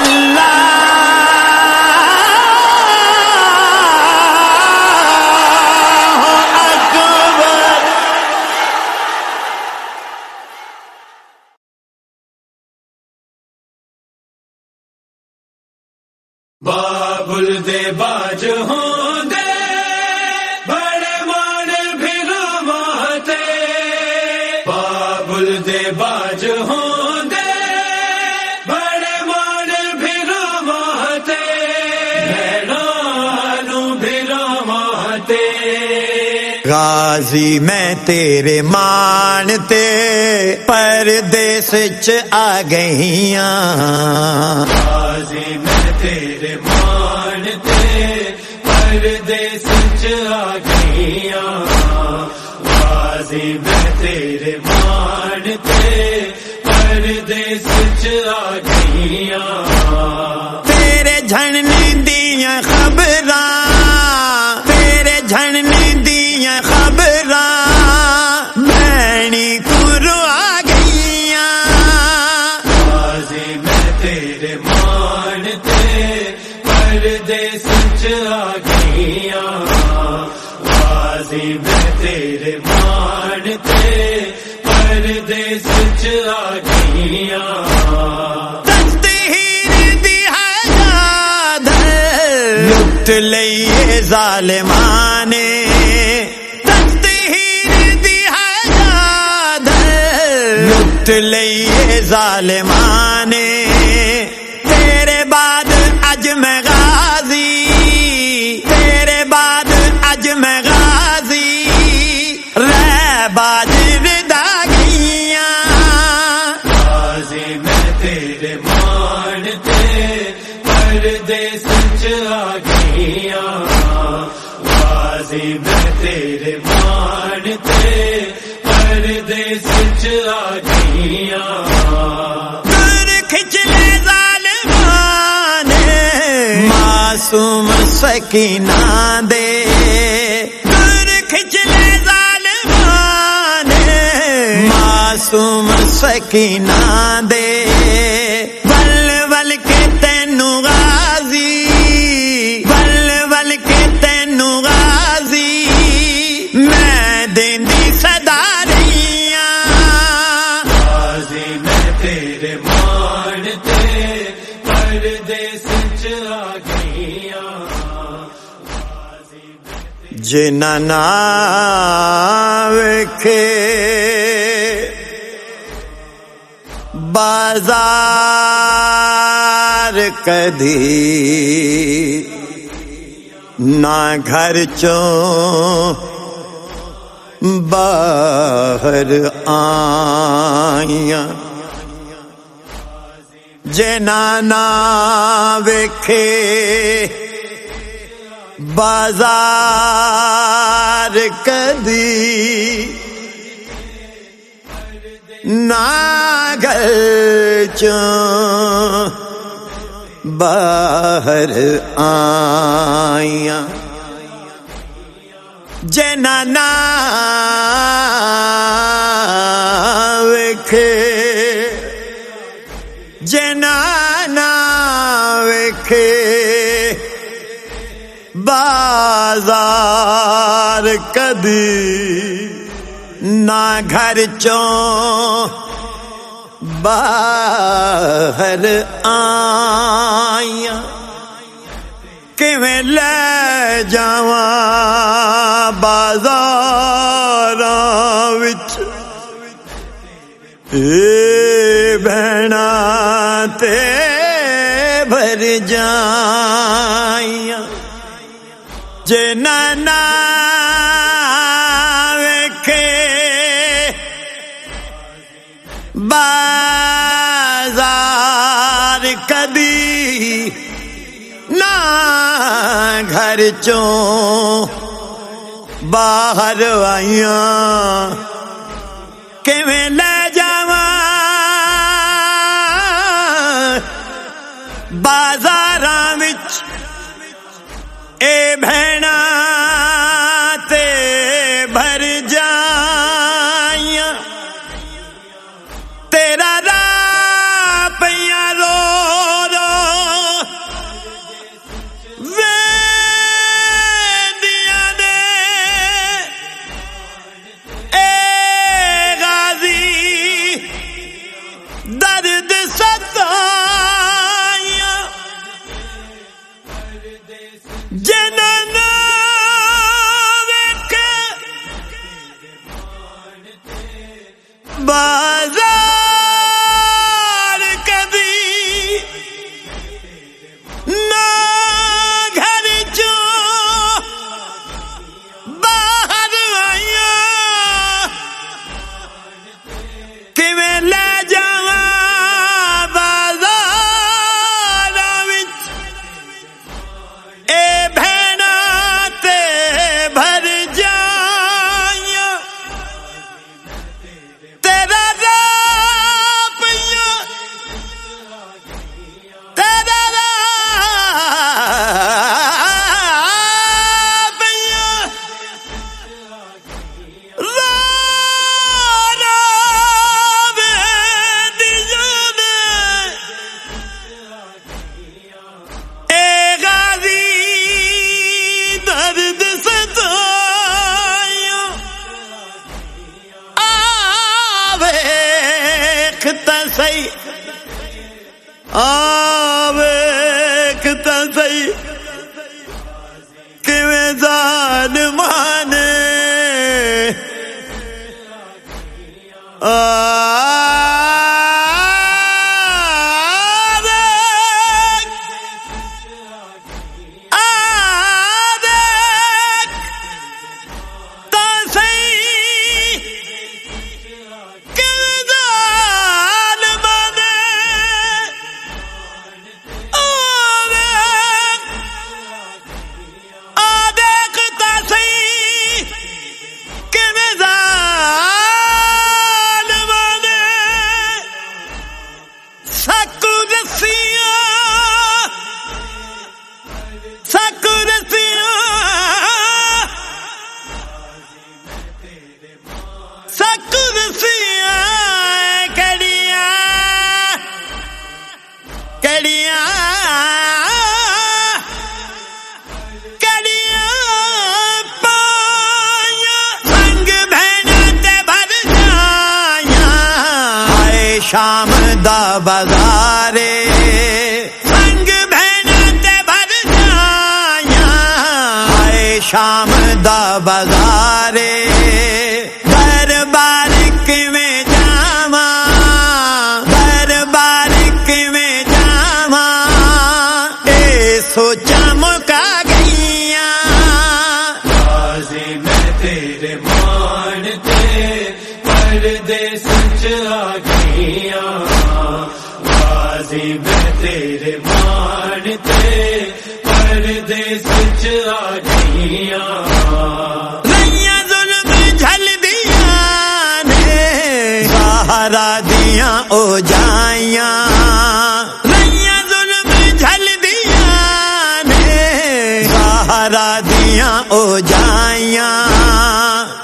اللہ غازی میں تیرے مانتے پردیس چ آ گئیاں۔ بازی میں تیرے مانتے پردیس چ آ گئیاں۔ بازی میں تیرے مانتے پردیس چ آ گئیاں۔ تیرے مانتے پردیس چ آ گئیاں بازی میں تیرے مانتے پردیس چ آ گئیاں لٹ لئیے ظالمانے۔ لٹ لئیے ظالمانے۔ تیرے بعد اج میں غازی، تیرے بعد اج میں غازی۔ رہ باج ردا گئیاں بازی میں تیرے مانتے پردیس چ آ گئیاں بازی میں تیرے مانتے پردیس چ آ گئیاں سکینہ دے کر کھچ لے ظالمان معصوم سکینہ دے جنا نا ویکھے۔ بازار کدی نہ گھر چوں باہر آئیاں۔ جنا نا ویکھے بازار کدی ناگل چوں باہر آئیاں۔ جنا ویکھے جنا بازار کدی نہ گھر چوں باہر آئیاں۔ کیویں لے جاواں بازاراں وچ؟ اے بہنا تے بھر جائیاں۔ جے نانا ویکھے۔ بازار کدی نہ گھر چوں باہر آئیاں۔ کیویں لے جاواں؟ بازاراں وچ اے بہنا دئی کیویں جان مانے آ شام دا بازارے سنگ بہنتے بھر جایا آئے شام دا بازارے گھر بار بارک میں جاما گھر بارک میں جاما، اے سوچا مکا گیا میں تیرے مانتے پر دے سچ آ گیا بازی میں تیرے مانتے پر دے سچ آ گیا شرادیاں او جائیاں ظلم جھل دیا نے او جائیاں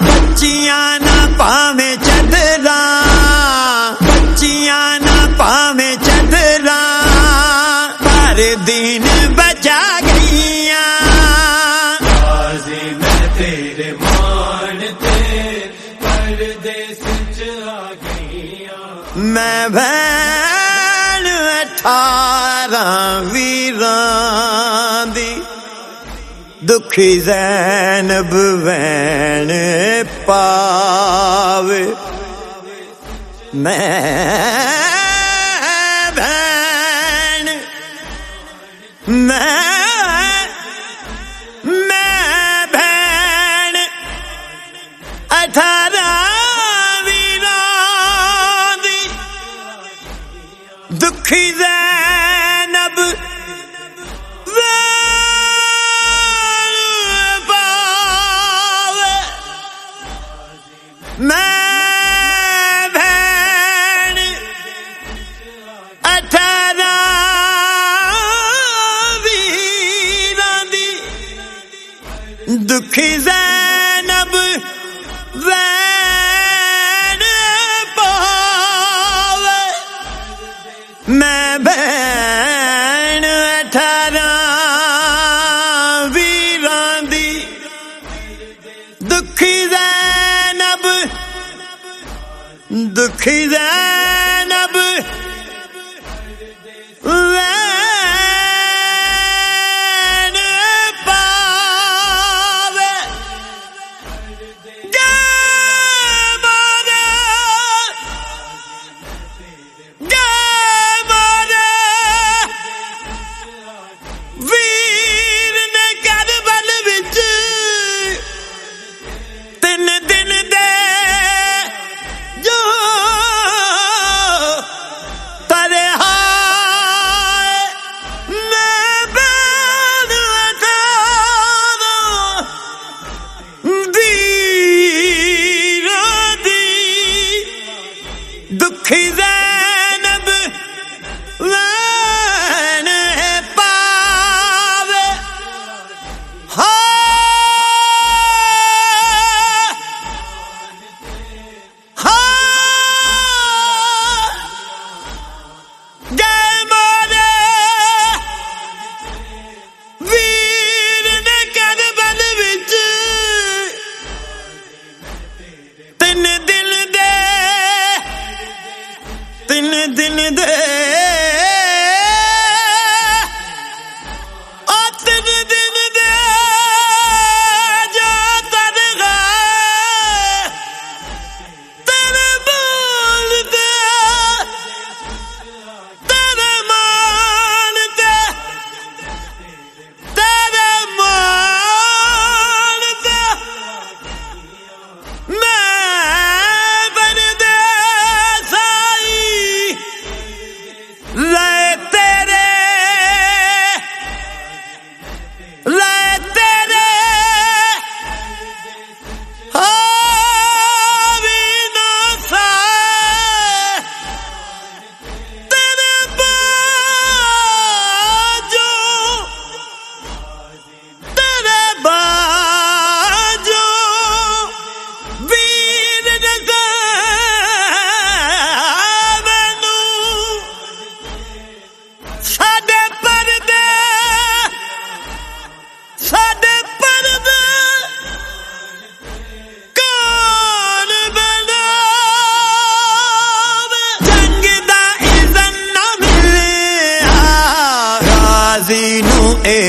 بچیاں نہ پاویں چدرا بچیاں نہ پاویں چدرا پر دین میں بھین اٹھارہ ویران دی دکھی زینب وین پاو میں بھین میں رکھی زینب میں بھین اٹھارا دکھی خریدا کھیرے